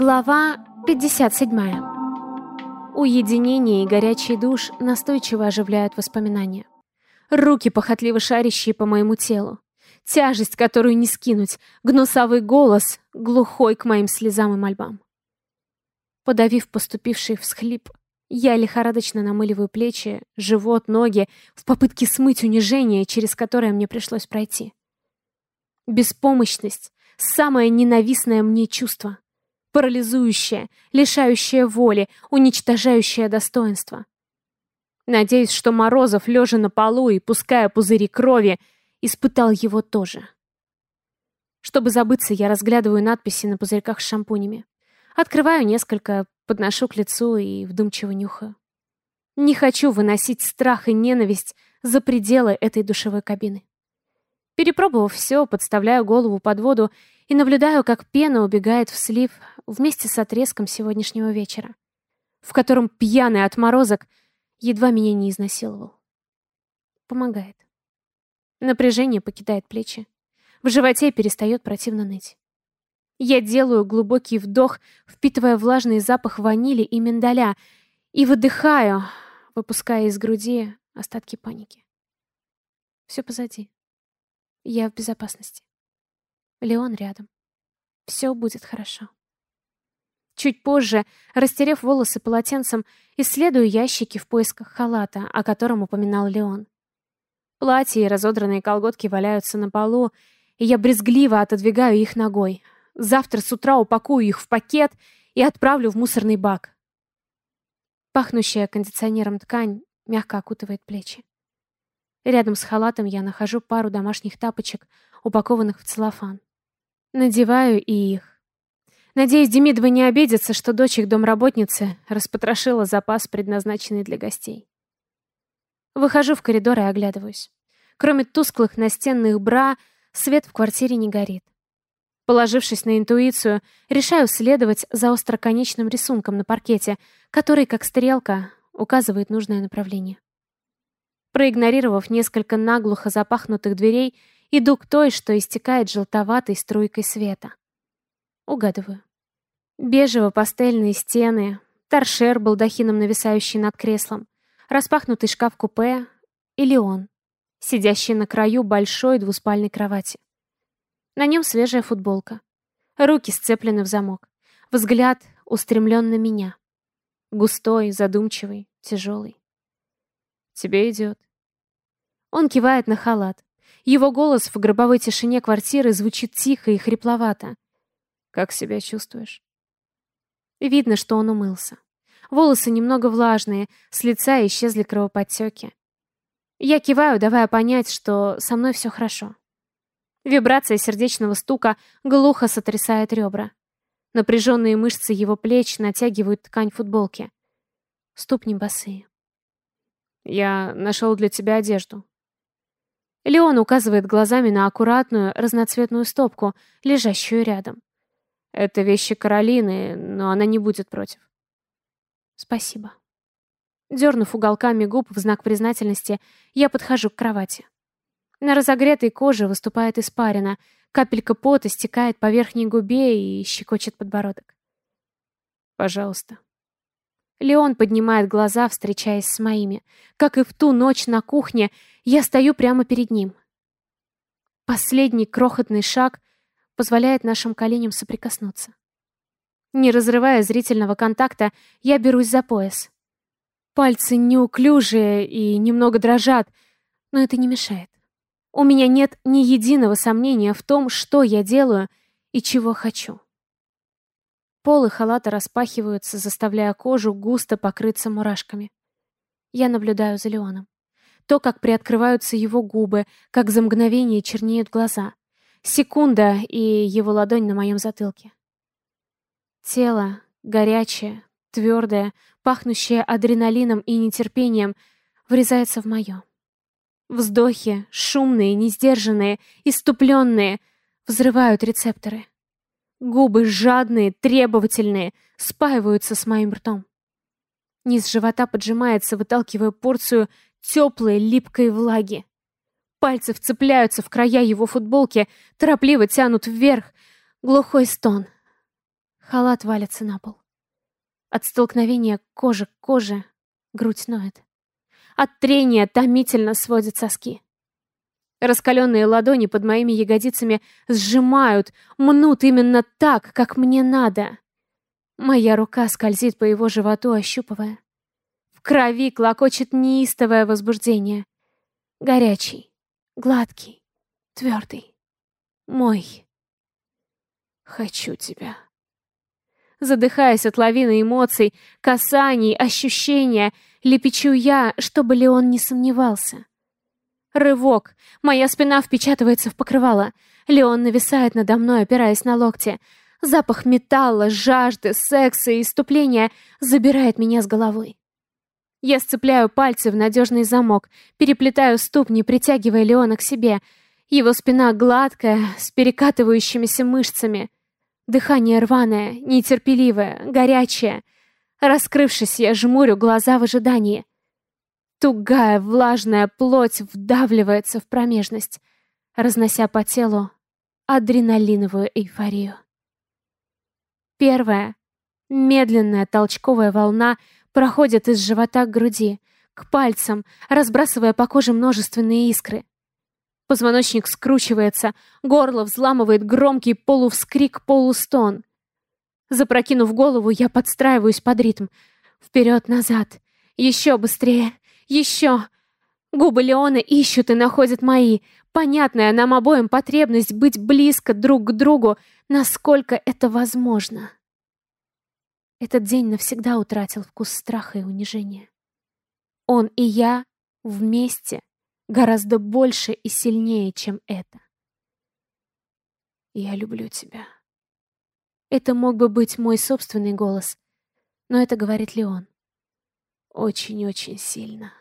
Глава 57. Уединение и горячий душ настойчиво оживляют воспоминания. Руки, похотливо шарящие по моему телу. Тяжесть, которую не скинуть. Гнусавый голос, глухой к моим слезам и мольбам. Подавив поступивший всхлип, я лихорадочно намыливаю плечи, живот, ноги в попытке смыть унижение, через которое мне пришлось пройти. Беспомощность — самое ненавистное мне чувство — парализующее, лишающее воли, уничтожающее достоинство. Надеюсь, что Морозов, лежа на полу и пуская пузыри крови, испытал его тоже. Чтобы забыться, я разглядываю надписи на пузырьках с шампунями. Открываю несколько, подношу к лицу и вдумчиво нюхаю. Не хочу выносить страх и ненависть за пределы этой душевой кабины. Перепробовав все, подставляю голову под воду и наблюдаю, как пена убегает в слив вместе с отрезком сегодняшнего вечера, в котором пьяный отморозок едва меня не изнасиловал. Помогает. Напряжение покидает плечи. В животе перестает противно ныть. Я делаю глубокий вдох, впитывая влажный запах ванили и миндаля, и выдыхаю, выпуская из груди остатки паники. Все позади. Я в безопасности. Леон рядом. Все будет хорошо. Чуть позже, растерев волосы полотенцем, исследую ящики в поисках халата, о котором упоминал Леон. Платья и разодранные колготки валяются на полу, и я брезгливо отодвигаю их ногой. Завтра с утра упакую их в пакет и отправлю в мусорный бак. Пахнущая кондиционером ткань мягко окутывает плечи. Рядом с халатом я нахожу пару домашних тапочек, упакованных в целлофан. Надеваю и их. Надеюсь, Демидова не обидится, что дочь их домработницы распотрошила запас, предназначенный для гостей. Выхожу в коридор и оглядываюсь. Кроме тусклых настенных бра, свет в квартире не горит. Положившись на интуицию, решаю следовать за остроконечным рисунком на паркете, который, как стрелка, указывает нужное направление. Проигнорировав несколько наглухо запахнутых дверей, иду к той, что истекает желтоватой струйкой света. Угадываю. Бежево-пастельные стены, торшер балдахином нависающий над креслом, распахнутый шкаф-купе или он, сидящий на краю большой двуспальной кровати. На нем свежая футболка. Руки сцеплены в замок. Взгляд устремлен на меня. Густой, задумчивый, тяжелый. Тебе идет. Он кивает на халат. Его голос в гробовой тишине квартиры звучит тихо и хрипловато. Как себя чувствуешь? Видно, что он умылся. Волосы немного влажные, с лица исчезли кровоподтеки. Я киваю, давая понять, что со мной все хорошо. Вибрация сердечного стука глухо сотрясает ребра. Напряженные мышцы его плеч натягивают ткань футболки. Ступни босые. Я нашел для тебя одежду. Леон указывает глазами на аккуратную разноцветную стопку, лежащую рядом. Это вещи Каролины, но она не будет против. Спасибо. Дернув уголками губ в знак признательности, я подхожу к кровати. На разогретой коже выступает испарина, капелька пота стекает по верхней губе и щекочет подбородок. Пожалуйста. Леон поднимает глаза, встречаясь с моими. Как и в ту ночь на кухне, я стою прямо перед ним. Последний крохотный шаг позволяет нашим коленям соприкоснуться. Не разрывая зрительного контакта, я берусь за пояс. Пальцы неуклюжие и немного дрожат, но это не мешает. У меня нет ни единого сомнения в том, что я делаю и чего хочу. Полы халата распахиваются, заставляя кожу густо покрыться мурашками. Я наблюдаю за Леоном. То, как приоткрываются его губы, как за мгновение чернеют глаза. Секунда, и его ладонь на моем затылке. Тело горячее, твердое, пахнущее адреналином и нетерпением, врезается в мое. Вздохи, шумные, несдержанные, иступленные, взрывают рецепторы. Губы жадные, требовательные, спаиваются с моим ртом. Низ живота поджимается, выталкивая порцию теплой, липкой влаги. Пальцы вцепляются в края его футболки, торопливо тянут вверх. Глухой стон. Халат валится на пол. От столкновения кожи к коже грудь ноет. От трения томительно сводят соски. Раскаленные ладони под моими ягодицами сжимают, мнут именно так, как мне надо. Моя рука скользит по его животу, ощупывая. В крови клокочет неистовое возбуждение. Горячий, гладкий, твердый. Мой. Хочу тебя. Задыхаясь от лавины эмоций, касаний, ощущения, лепечу я, чтобы Леон не сомневался. Рывок. Моя спина впечатывается в покрывало. Леон нависает надо мной, опираясь на локти. Запах металла, жажды, секса и иступления забирает меня с головой. Я сцепляю пальцы в надежный замок, переплетаю ступни, притягивая Леона к себе. Его спина гладкая, с перекатывающимися мышцами. Дыхание рваное, нетерпеливое, горячее. Раскрывшись, я жмурю глаза в ожидании. Тугая, влажная плоть вдавливается в промежность, разнося по телу адреналиновую эйфорию. Первая, медленная толчковая волна проходит из живота к груди, к пальцам, разбрасывая по коже множественные искры. Позвоночник скручивается, горло взламывает громкий полувскрик-полустон. Запрокинув голову, я подстраиваюсь под ритм. Вперед-назад. Еще быстрее. Еще! Губы Леона ищут и находят мои. Понятная нам обоим потребность быть близко друг к другу, насколько это возможно. Этот день навсегда утратил вкус страха и унижения. Он и я вместе гораздо больше и сильнее, чем это. «Я люблю тебя». Это мог бы быть мой собственный голос, но это говорит Леон. Очень-очень сильно.